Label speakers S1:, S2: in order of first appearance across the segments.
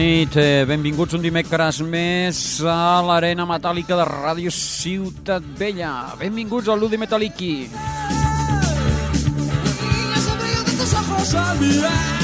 S1: nit, eh, benvinguts un dimecres més a l'Arena Metàl·lica de Ràdio Ciutat Vella. Benvinguts al Ludi
S2: mirar Y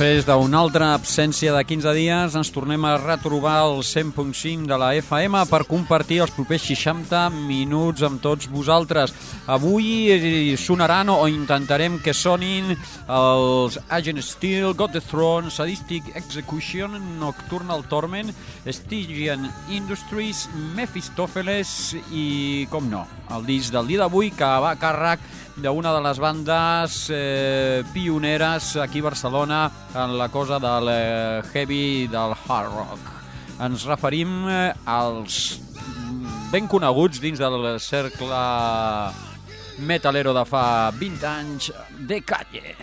S1: Després d'una altra absència de 15 dies, ens tornem a retrobar el 100.5 de la FM per compartir els propers 60 minuts amb tots vosaltres. Avui sonaran o intentarem que sonin els Agent Steel, God the Throne, Sadistic Execution, Nocturnal Torment, Stygian Industries, Mephistopheles i, com no, el disc del dia d'avui que va a càrrec d'una de les bandes eh, pioneres aquí a Barcelona en la cosa del eh, heavy del hard rock. Ens referim eh, als ben coneguts dins del cercle metalero de fa 20 anys de Calle.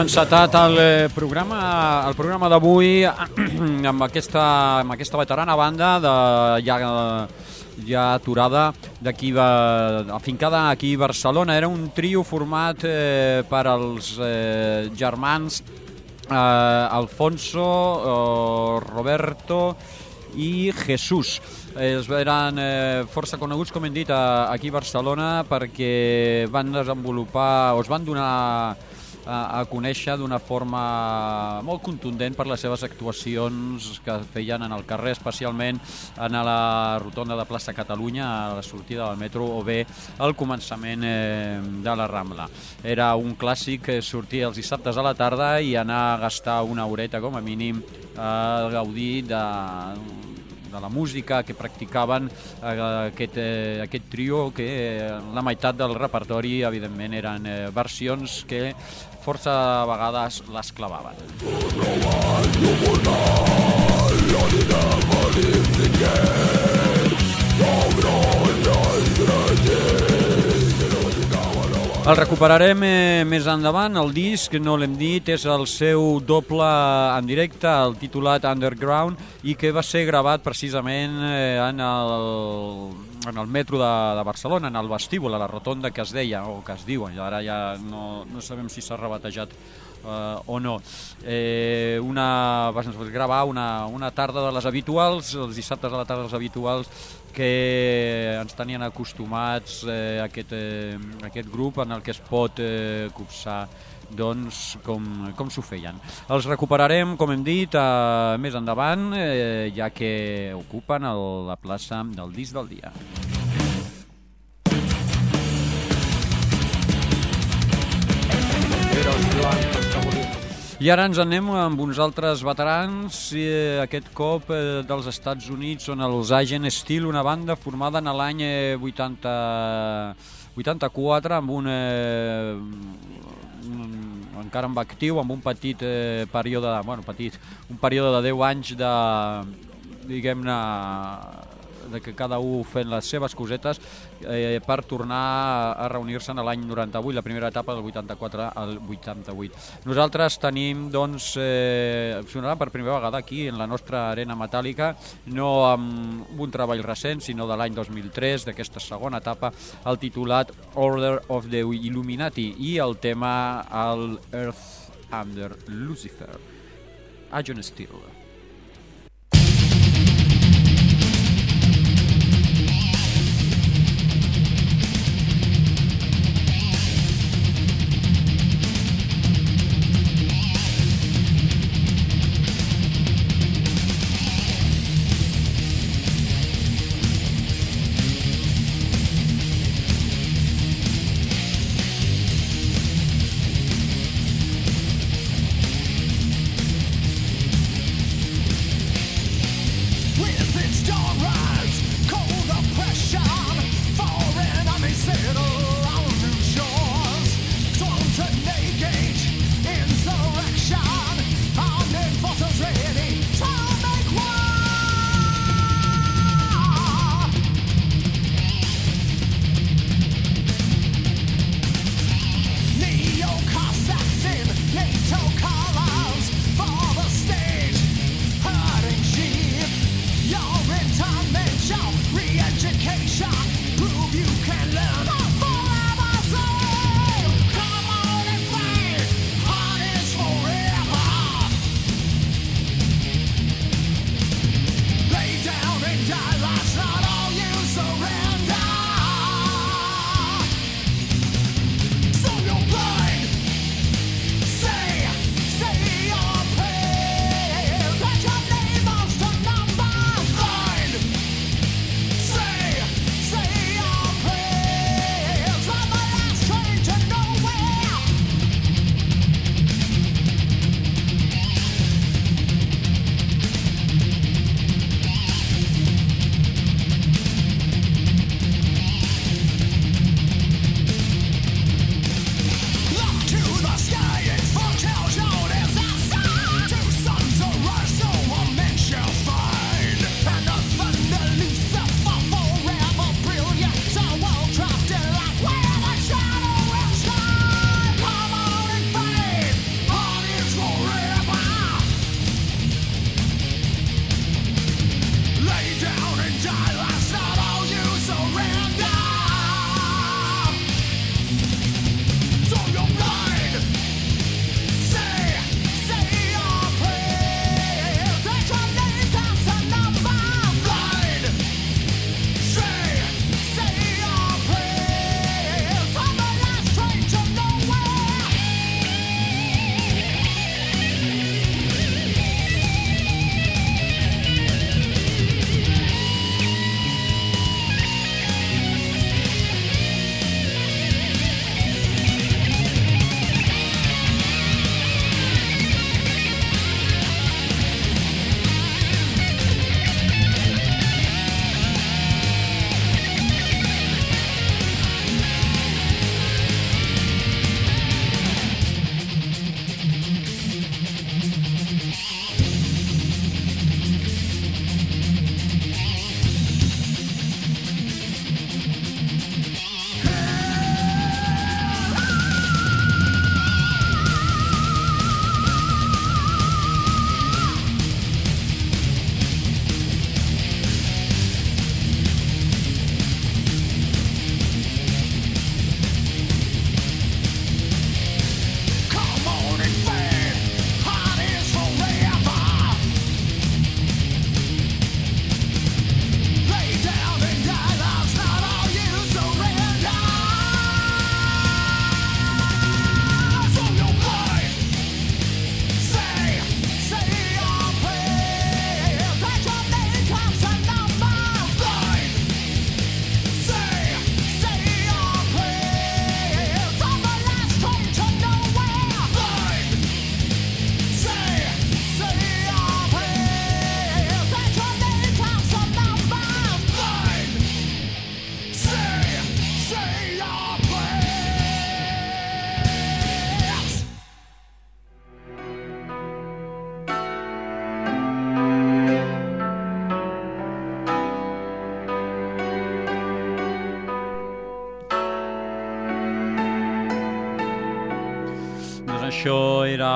S1: Encetat el eh, programa el programa d'avui amb, aquesta, amb aquesta veterana banda de ja, ja aturada d'aquí afincada aquí a Barcelona. Era un trio format eh, per als eh, germans eh, Alfonso, eh, Roberto i Jesús. Ells eren eh, força coneguts, com hem dit, a, aquí a Barcelona perquè van desenvolupar o es van donar a, a conèixer d'una forma molt contundent per les seves actuacions que feien en el carrer, especialment en la rotonda de plaça Catalunya, a la sortida del metro, o bé al començament eh, de la Rambla. Era un clàssic eh, sortir els dissabtes a la tarda i anar a gastar una horeta, com a mínim, a gaudir de de la música que practicaven eh, aquest, eh, aquest trio que la meitat del repertori evidentment eren versions que força vegades les clavaven. El recuperarem eh, més endavant, el disc, no l'hem dit, és el seu doble en directe, el titulat Underground, i que va ser gravat precisament eh, en el, en el metro de, de Barcelona, en el vestíbul, a la rotonda que es deia, o que es diu, ara ja no, no sabem si s'ha rebatejat eh, o no. Eh, una, vas gravar una, una tarda de les habituals, els dissabtes de la tarda dels habituals, que ens tenien acostumats eh, aquest, eh, aquest grup en el que es pot eh, copsar doncs, com, com s'ho feien. Els recuperarem, com hem dit, eh, més endavant, eh, ja que ocupen el, la plaça del disc del dia. I ara ens anem amb uns altres veterans, eh, aquest cop eh, dels Estats Units, són els Agent Steel, una banda formada en l'any eh, 80, 84 amb un, eh, encara amb actiu, amb un petit eh, període, bueno, petit, un període de 10 anys de, diguem-ne, de que cada un fent les seves cosetes eh, per tornar a reunir-se en l'any 98, la primera etapa del 84 al 88. Nosaltres tenim, doncs, eh, sonarà per primera vegada aquí en la nostra arena metàl·lica, no amb un treball recent, sinó de l'any 2003, d'aquesta segona etapa, el titulat Order of the Illuminati i el tema el Earth Under Lucifer. Agent Steel. Això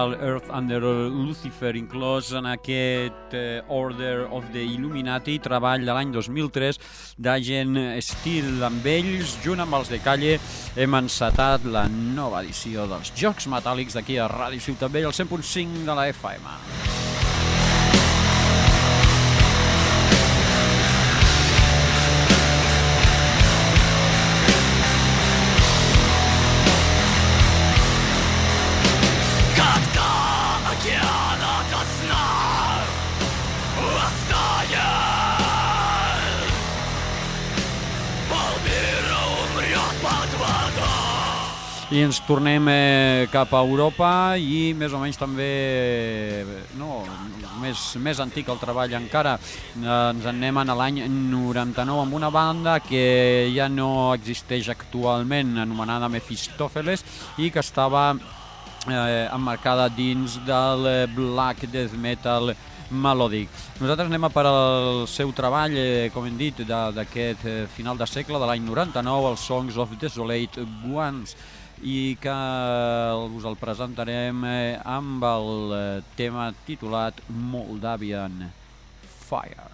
S1: el Earth Under Lucifer, inclòs en aquest eh, Order of the Illuminati, treball de l'any 2003 d'Agent Steel. Amb ells, junt amb els de Calle, hem encetat la nova edició dels Jocs Metàl·lics d'aquí a Ràdio Ciutat Vella, el 100.5 de la FM. I ens tornem eh, cap a Europa i més o menys també, no, més, més antic el treball encara. Eh, ens en anem a l'any 99 amb una banda que ja no existeix actualment, anomenada Mephistopheles, i que estava eh, emmarcada dins del black death metal melòdic. Nosaltres anem a per al seu treball, eh, com hem dit, d'aquest eh, final de segle, de l'any 99, els Songs of Desolate Ones, i que us el presentarem eh, amb el eh, tema titulat Moldavian Fires.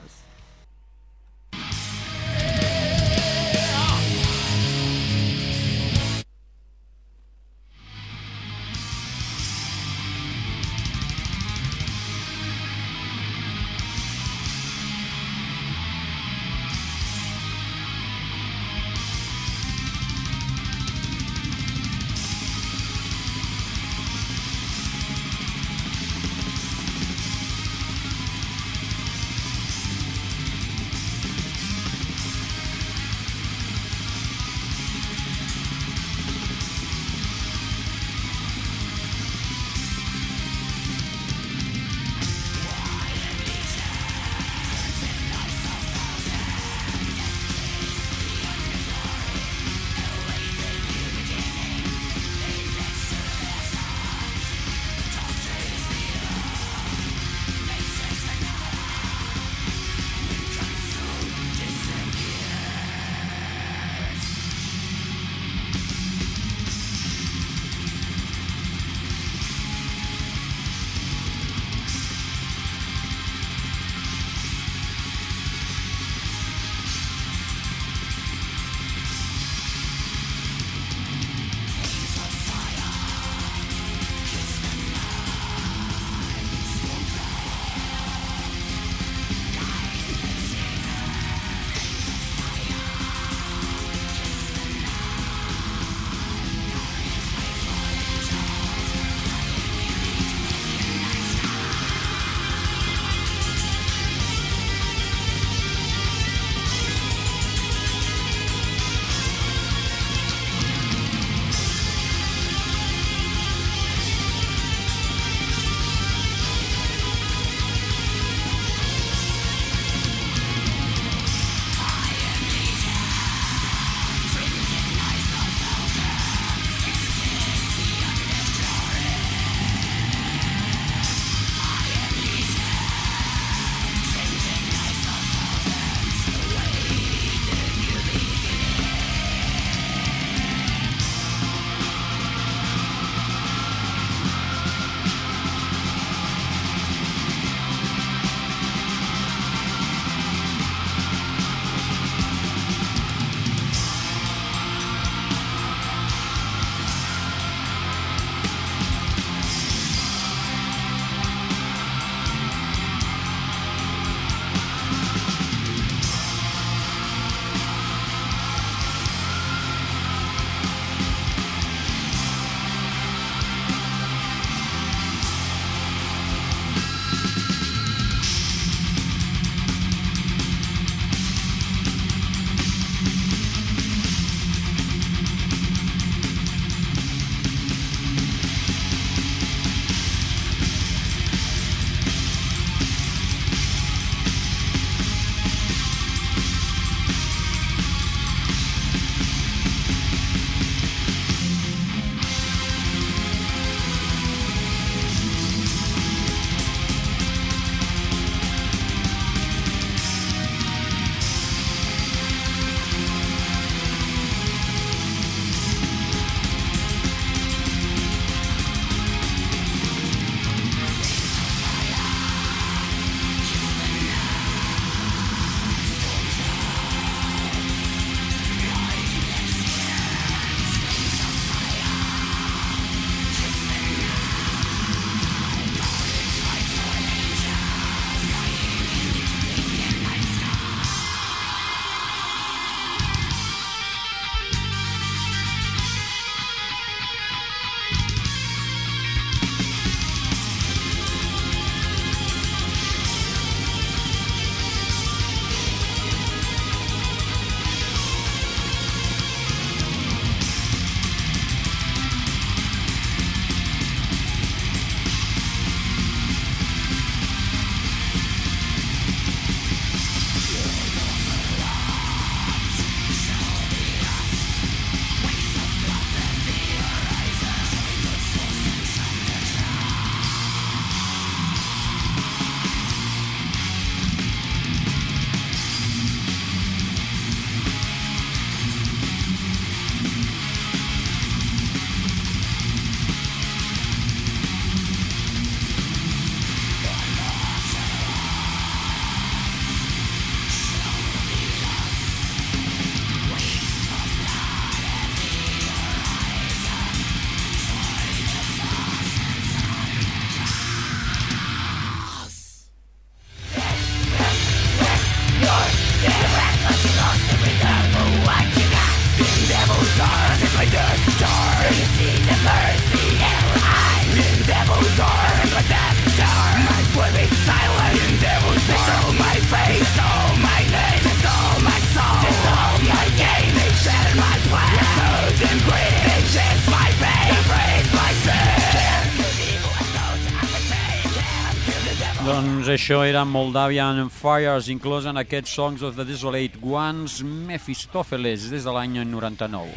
S1: Això era Moldavian Fires, inclòs en aquests Songs of the Desolate Ones, Mephistopheles, des de l'any 99.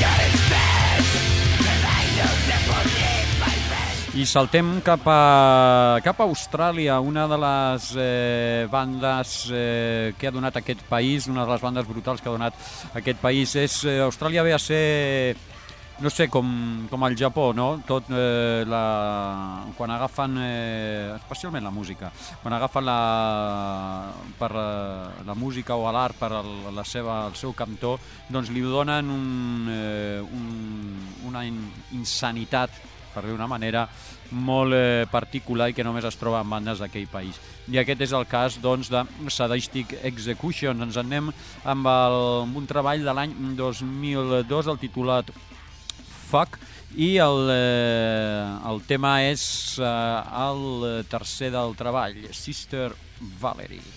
S1: I saltem cap a, cap a Austràlia, una de les eh, bandes eh, que ha donat aquest país, una de les bandes brutals que ha donat aquest país. És, eh, Austràlia ve a ser, no sé, com, com el Japó, no? Tot, eh, la, quan agafen, eh, especialment la música, quan agafen la, per eh, la música o l'art per el, la seva, el seu cantó, doncs li donen un, eh, un, una in, insanitat per dir una manera, molt eh, particular i que només es troba en bandes d'aquell país. I aquest és el cas doncs, de Sadistic Execution. Ens en anem amb, el, amb un treball de l'any 2002, el titulat Fuck, i el, eh, el tema és eh, el tercer del treball, Sister Valerie.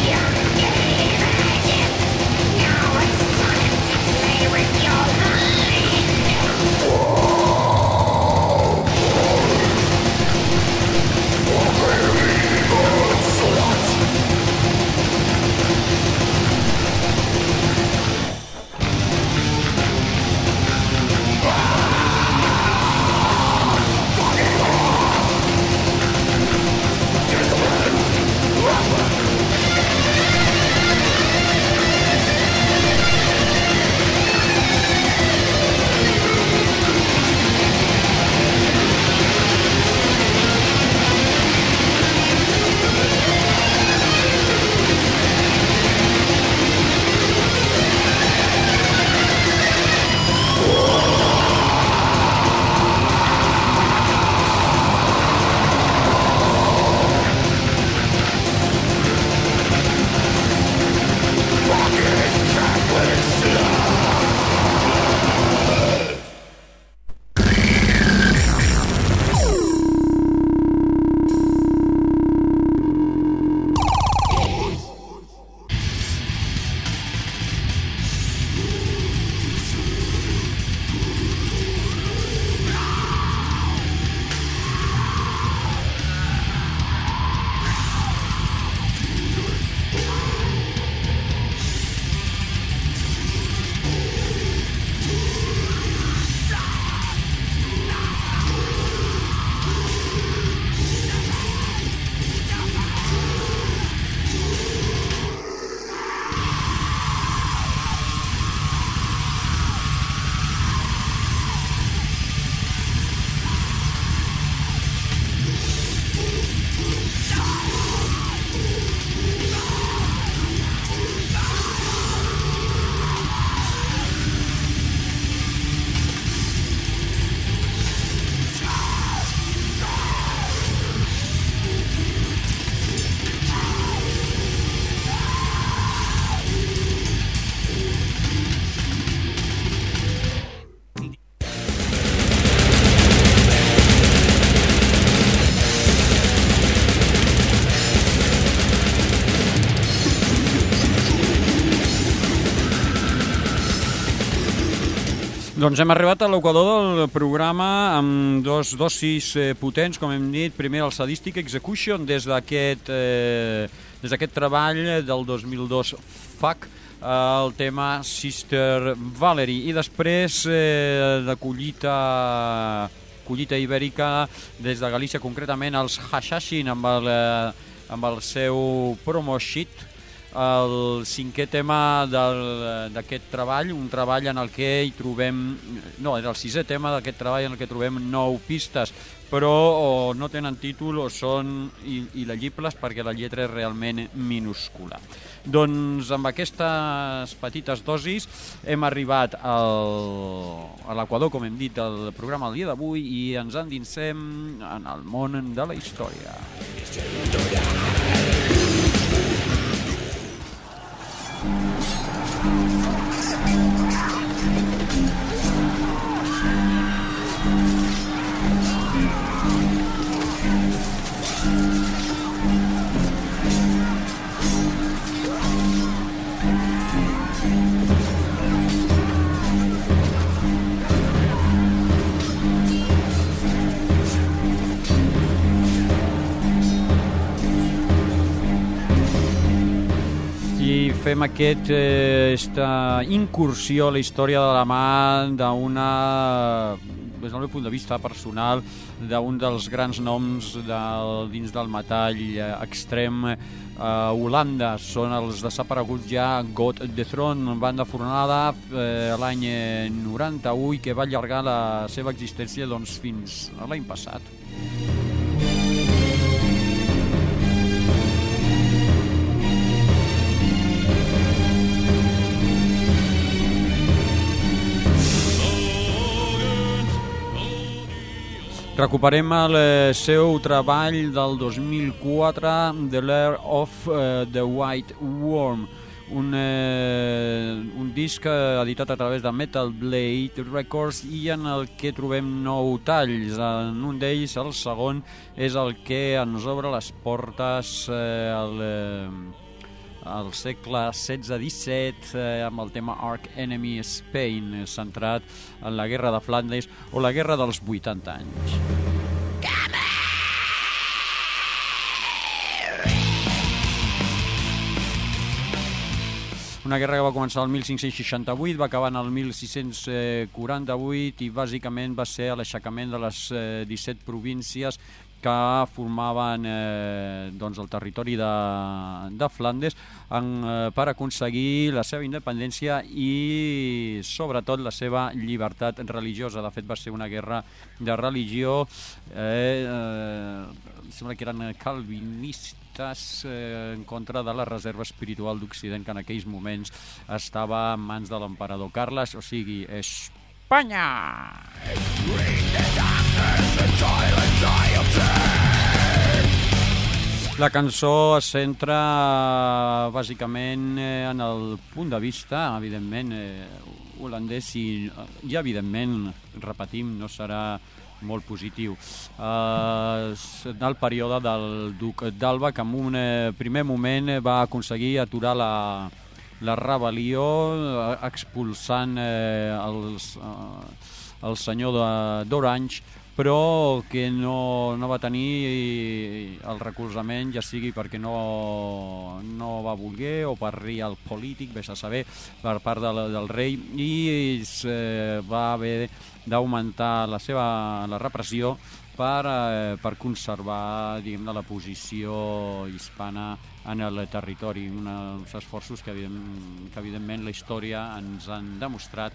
S1: Doncs hem arribat a l'equador del programa amb dos dosis eh, potents, com hem dit. Primer el Sadistic Execution des d'aquest eh, des d'aquest treball del 2002 FAC, el tema Sister Valerie. I després eh, de collita collita ibèrica des de Galícia, concretament els Hashashin amb el, eh, amb el seu promo sheet, el cinquè tema d'aquest treball, un treball en el que hi trobem... No, és el sisè tema d'aquest treball en el que trobem nou pistes, però o no tenen títol o són il- il·legibles perquè la lletra és realment minúscula. Doncs amb aquestes petites dosis hem arribat al, a l'equador, com hem dit, del programa el dia d'avui i ens endinsem en el món de la història. i Thank you. Fem aquest, eh, esta incursió a la història de la mà d'una, des del meu punt de vista personal, d'un dels grans noms del, dins del metall eh, extrem eh, Holanda. Són els desapareguts ja God the Throne, banda formada eh, l'any eh, 91 que va allargar la seva existència doncs, fins l'any passat. Recuperem el eh, seu treball del 2004, The Lair of eh, the White Worm, un, eh, un disc eh, editat a través de Metal Blade Records i en el que trobem nou talls. En un d'ells, el segon, és el que ens obre les portes eh, al, eh, al segle XVI-XVII eh, amb el tema Arc Enemy Spain, eh, centrat en la guerra de Flandes o la guerra dels 80 anys. Una guerra que va començar el 1568, va acabar en el 1648 i bàsicament va ser l'aixecament de les eh, 17 províncies que formaven eh, doncs el territori de, de Flandes en, eh, per aconseguir la seva independència i sobretot la seva llibertat religiosa. De fet va ser una guerra de religió, eh, eh, em sembla que eren calvinistes eh, en contra de la reserva espiritual d'Occident que en aquells moments estava en mans de l'emperador Carles, o sigui, Espanya! La cançó es centra eh, bàsicament eh, en el punt de vista, evidentment, eh, holandès i, i evidentment, repetim, no serà molt positiu. S- del període del duc d'Alba, que en un primer moment va aconseguir aturar la, la rebel·lió eh, expulsant eh, els, eh, el senyor d'Orange però que no, no va tenir el recolzament, ja sigui perquè no, no va voler o per real polític, vés a saber, per part del, del rei, i es, eh, va haver d'augmentar la seva la repressió per, eh, per conservar diguem la posició hispana en el territori, uns esforços que, evident, que evidentment la història ens han demostrat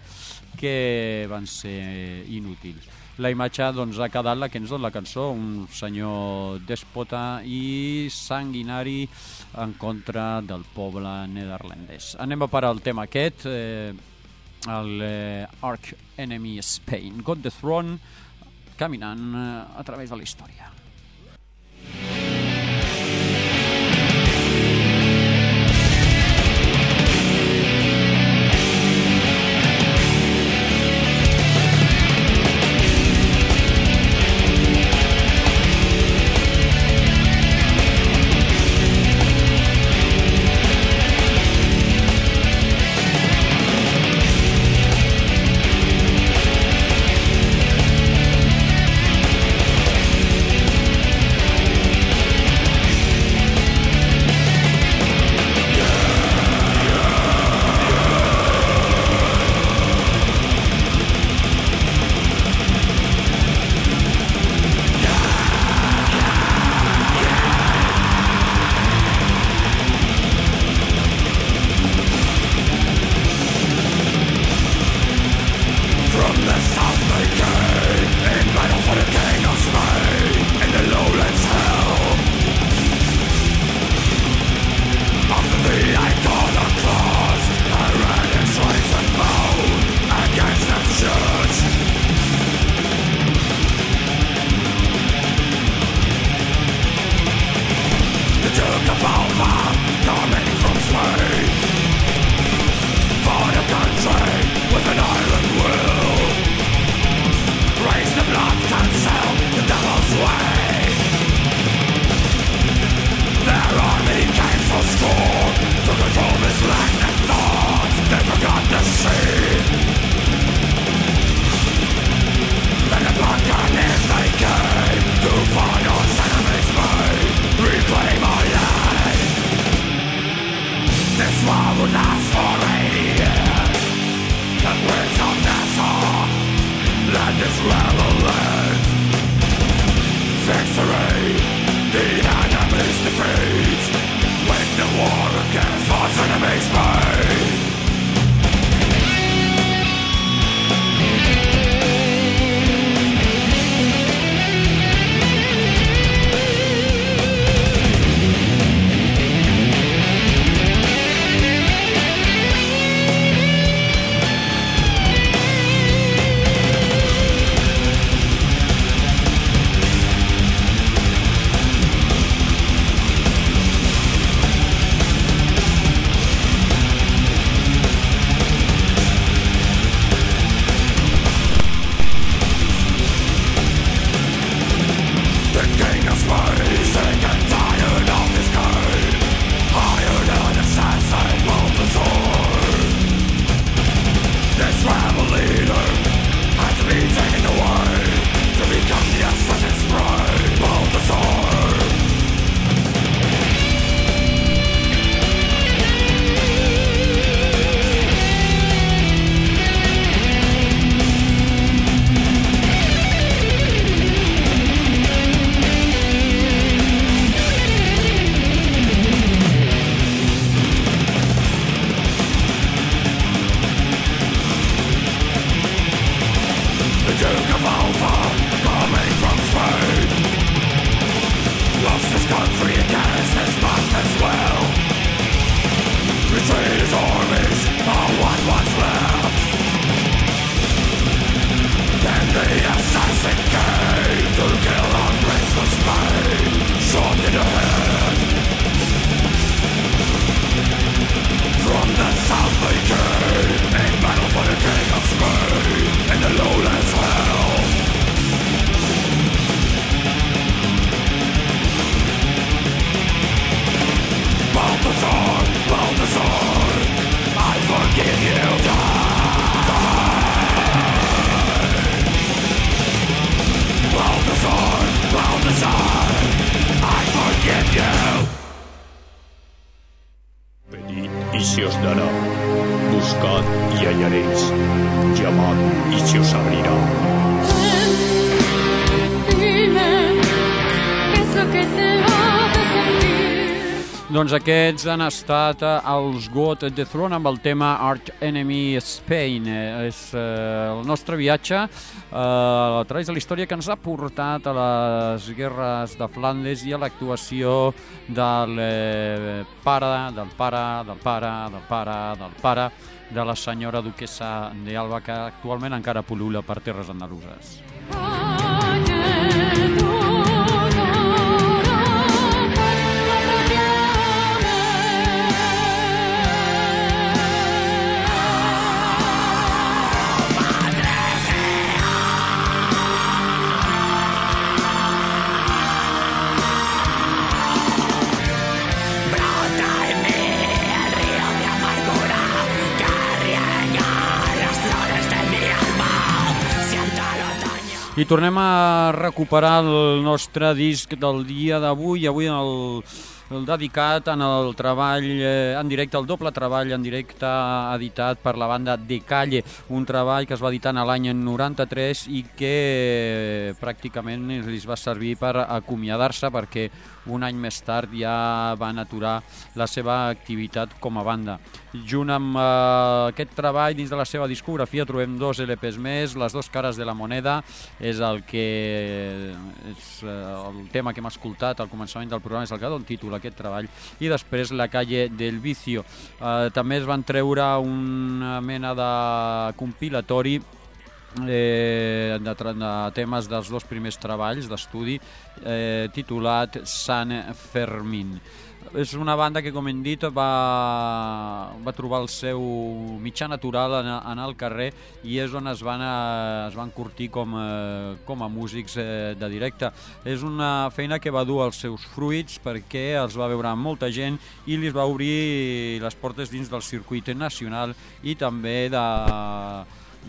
S1: que van ser inútils. La imatge doncs, ha quedat la que ens dona la cançó, un senyor dèspota i sanguinari en contra del poble neerlandès. Anem a parar el tema aquest, eh, el eh, Arch Enemy Spain, God the Throne, caminant eh, a través de la història. Doncs aquests han estat eh, els Got the Throne amb el tema Arch Enemy Spain. Eh, és eh, el nostre viatge eh, a través de la història que ens ha portat a les guerres de Flandes i a l'actuació del eh, pare, del pare, del pare, del pare, del pare de la senyora duquesa d'Alba que actualment encara pol·lula per terres andaluses. I tornem a recuperar el nostre disc del dia d'avui, avui el, el dedicat en el treball eh, en directe, el doble treball en directe editat per la banda De Calle, un treball que es va editar en l'any 93 i que eh, pràcticament els va servir per acomiadar-se perquè un any més tard ja van aturar la seva activitat com a banda. Junt amb eh, aquest treball dins de la seva discografia trobem dos LPs més, Les dos cares de la moneda és el que és eh, el tema que hem escoltat al començament del programa, és el que dona títol a aquest treball i després La calle del vicio. Eh, també es van treure una mena de compilatori eh, de, de temes dels dos primers treballs d'estudi eh, titulat San Fermín. És una banda que, com hem dit, va, va trobar el seu mitjà natural en, en el carrer i és on es van, es van curtir com, eh, com a músics eh, de directe. És una feina que va dur els seus fruits perquè els va veure molta gent i li va obrir les portes dins del circuit nacional i també de,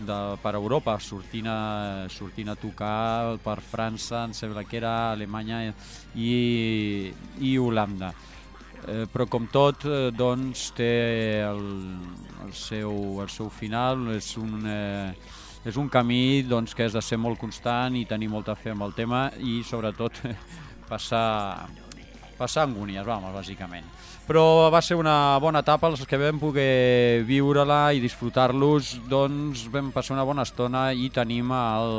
S1: de, per Europa, sortint a, sortint a tocar per França, em sembla que era Alemanya i, i Holanda. eh, però com tot, eh, doncs, té el, el, seu, el seu final, és un, eh, és un camí doncs, que has de ser molt constant i tenir molta fe en el tema i, sobretot, passar, passar angúnies, vamos, bàsicament. Però va ser una bona etapa, els que vam poder viure-la i disfrutar-los, doncs vam passar una bona estona i tenim el,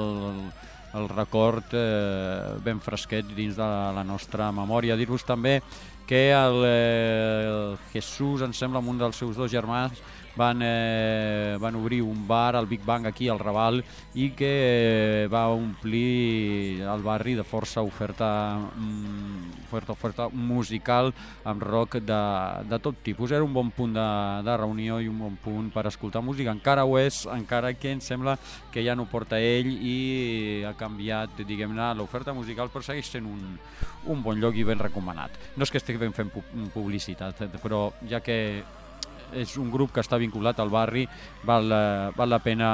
S1: el record eh, ben fresquet dins de la nostra memòria. Dir-vos també que el, eh, el Jesús, em sembla, un dels seus dos germans, van, eh, van obrir un bar al Big Bang aquí al Raval i que eh, va omplir el barri de força oferta, mm, oferta, oferta musical amb rock de, de tot tipus. Era un bon punt de, de reunió i un bon punt per escoltar música. Encara ho és, encara que em sembla que ja no porta ell i ha canviat, diguem-ne, l'oferta musical, però segueix sent un, un bon lloc i ben recomanat. No és que estiguem fent pu- publicitat, però ja que és un grup que està vinculat al barri, val, eh, val la pena,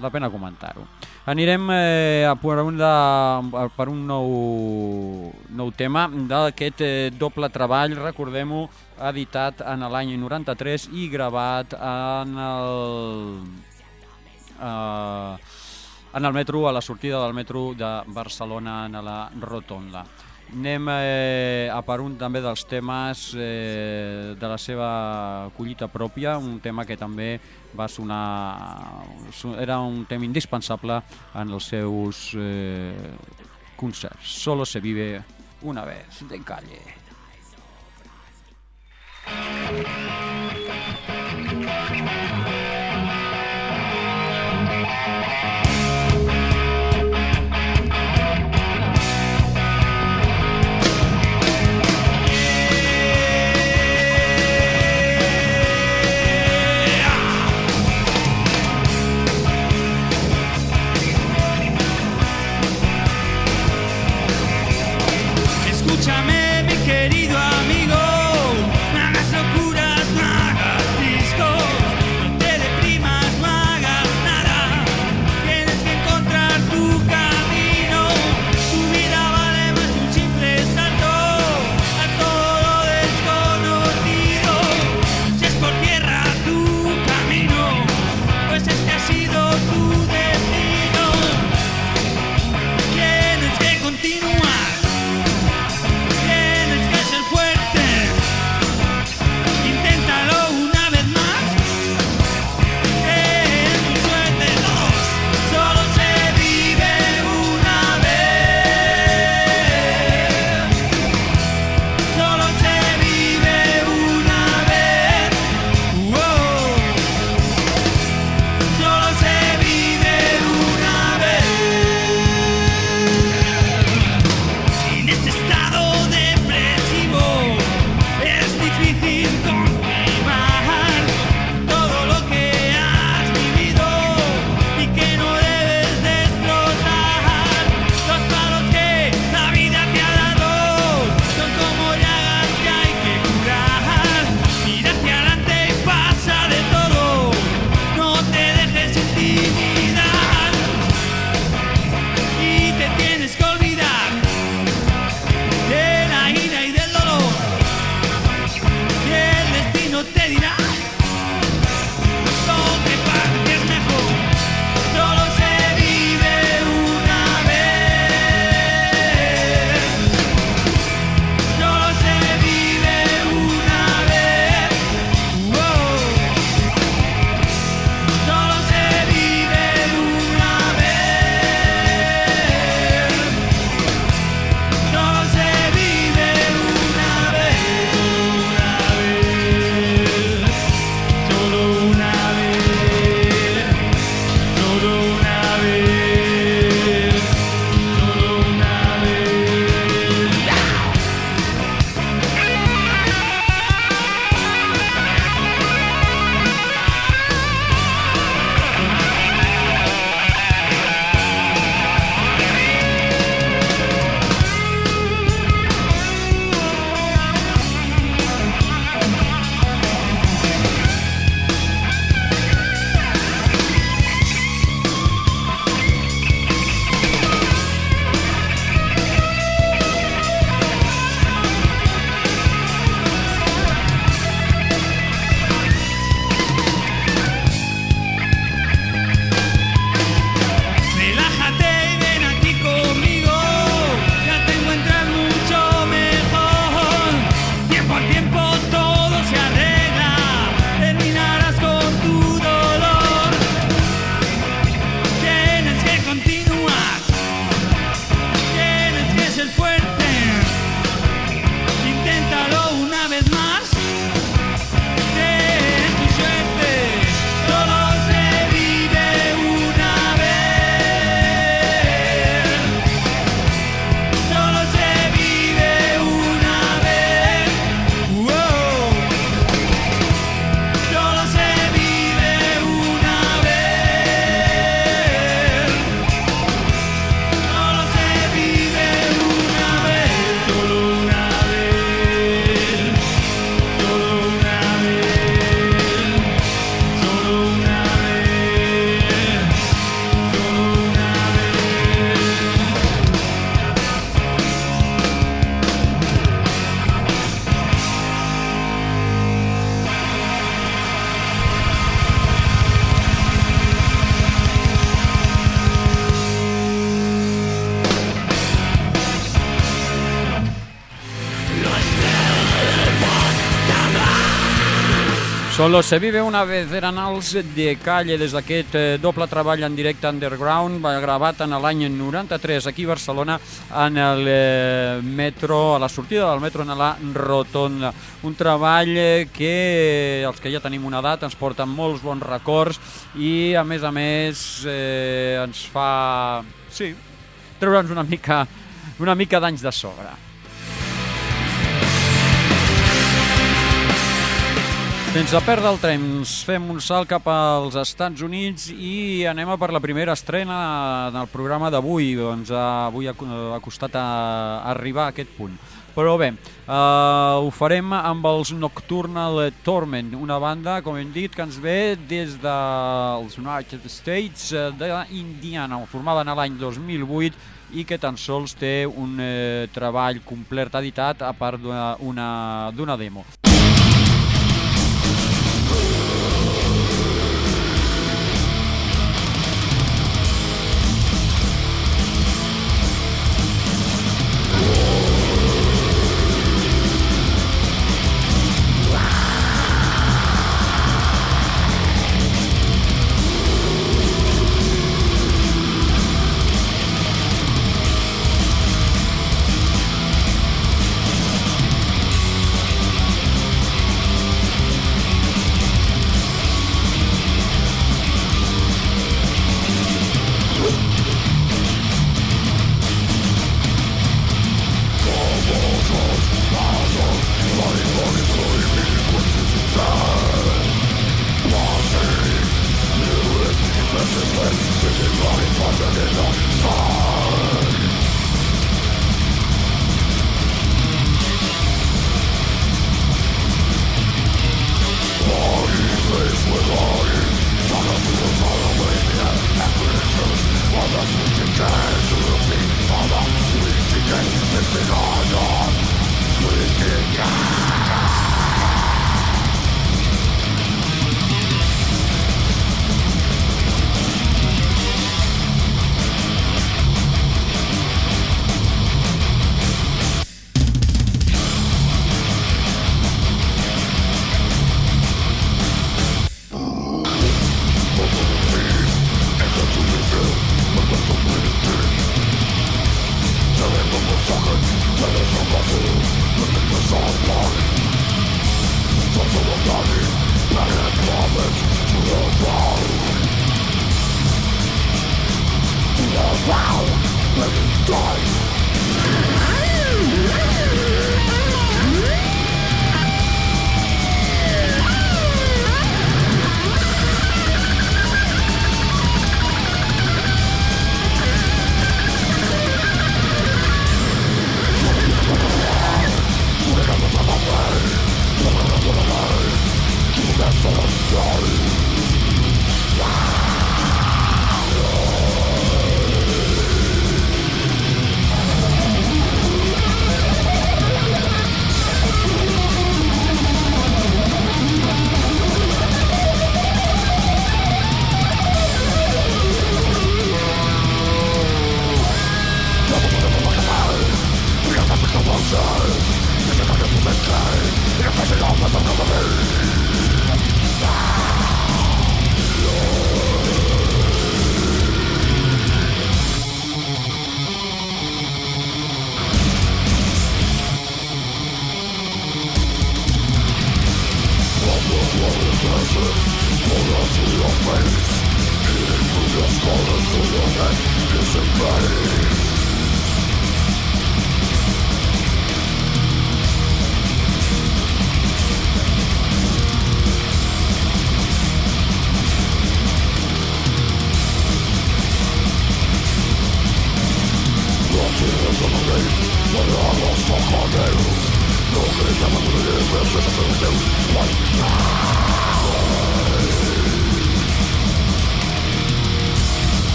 S1: la pena comentar-ho. Anirem eh, a per un, de, per un nou, nou tema d'aquest eh, doble treball, recordem-ho, editat en l'any 93 i gravat en el, eh, en el metro, a la sortida del metro de Barcelona, en la Rotonda. Anem eh, a per un també dels temes eh, de la seva collita pròpia, un tema que també va sonar... so- Era un tema indispensable en els seus eh, concerts. Solo se vive una vez de calle.
S3: Escúchame, mi
S4: Solo se vive una vez eren els de Calle des d'aquest eh, doble treball en directe underground va gravat en l'any 93 aquí a Barcelona en el eh, metro, a la sortida del metro en la Rotonda. Un treball eh, que els que ja tenim una edat ens porta molts bons records i a més a més eh, ens fa, sí, treure'ns una mica, una mica d'anys de sobre. Sense perdre el temps, fem un salt cap als Estats Units i anem a per la primera estrena del programa d'avui. Doncs avui ha costat a arribar a aquest punt. Però bé, eh, ho farem amb els Nocturnal Torment, una banda, com hem dit, que ens ve des dels United States d'Indiana, formada en l'any 2008 i que tan sols té un eh, treball complet editat a part d'una una- d'una demo.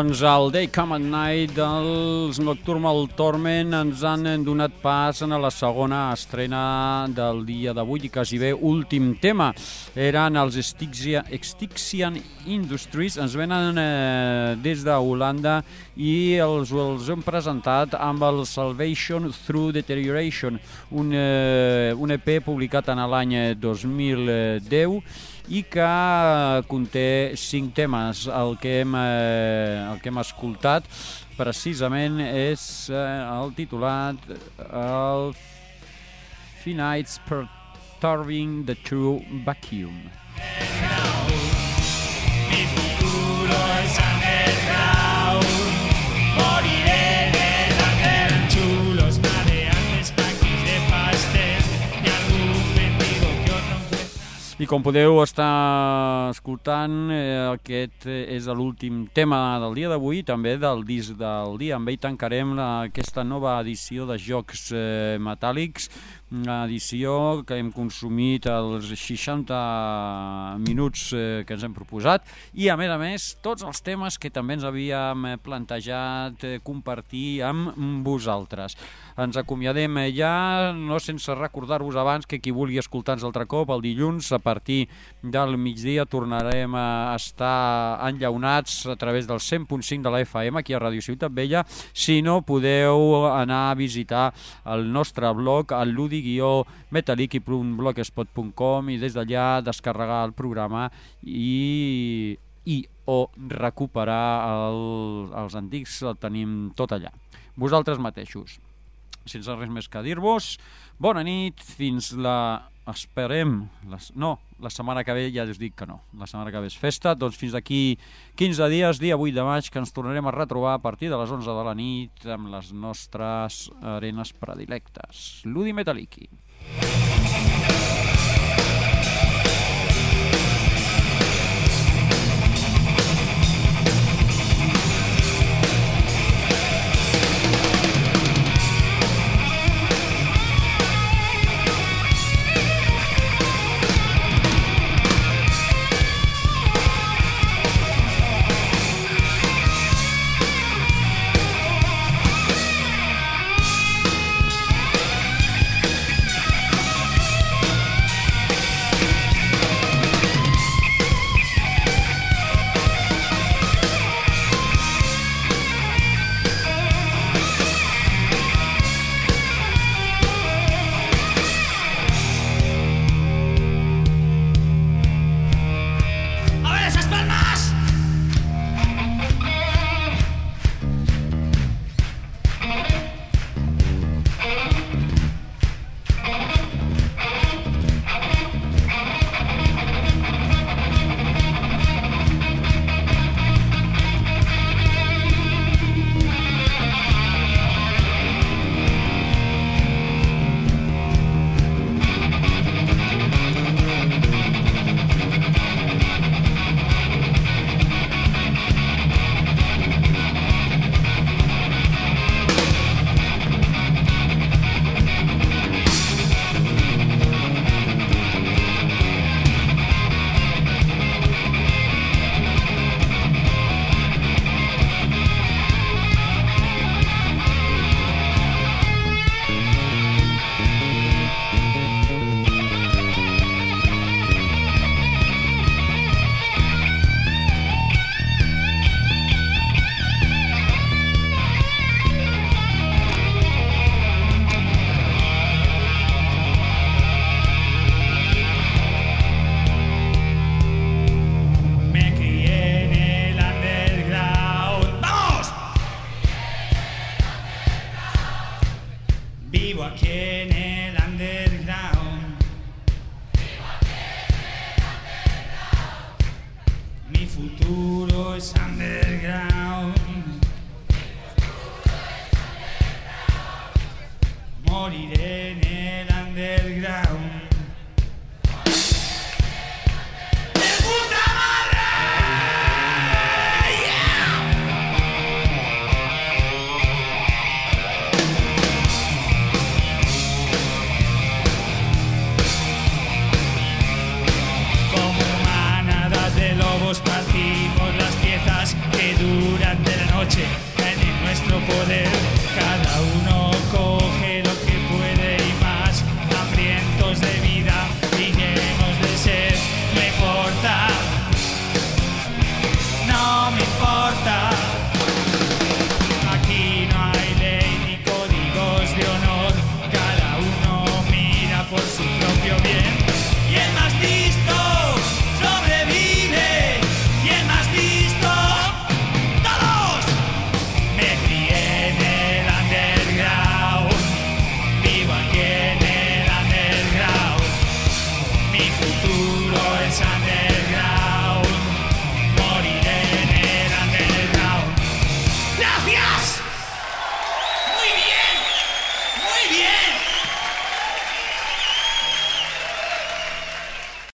S1: Doncs el Day Come at Night dels Nocturnal Torment ens han donat pas a la segona estrena del dia d'avui i quasi bé últim tema. Eren els Styxian Industries, ens venen eh, des de Holanda i els, els hem presentat amb el Salvation Through Deterioration, un, eh, un EP publicat en l'any 2010 i que conté cinc temes. El que hem, eh, el que hem escoltat precisament és eh, el titulat el Finite's Perturbing the True Vacuum.
S3: Mi futuro es underground. Moriré
S1: I com podeu estar escoltant, eh, aquest és l'últim tema del dia d'avui, també del disc del dia. Amb ell tancarem la, aquesta nova edició de Jocs eh, Metàl·lics, una edició que hem consumit els 60 minuts eh, que ens hem proposat i, a més a més, tots els temes que també ens havíem eh, plantejat eh, compartir amb vosaltres. Ens acomiadem ja, no sense recordar-vos abans que qui vulgui escoltar-nos altre cop, el dilluns, a partir del migdia, tornarem a estar enllaunats a través del 100.5 de la FM, aquí a Ràdio Ciutat Vella. Si no, podeu anar a visitar el nostre blog, el ludi-metaliki.blogspot.com i des d'allà descarregar el programa i, i o recuperar el, els antics, el tenim tot allà. Vosaltres mateixos sense res més que dir-vos. Bona nit, fins la... Esperem... Les... No, la setmana que ve ja us dic que no. La setmana que ve és festa, doncs fins d'aquí 15 dies, dia 8 de maig, que ens tornarem a retrobar a partir de les 11 de la nit amb les nostres arenes predilectes. Ludi Metaliki.
S3: ¡A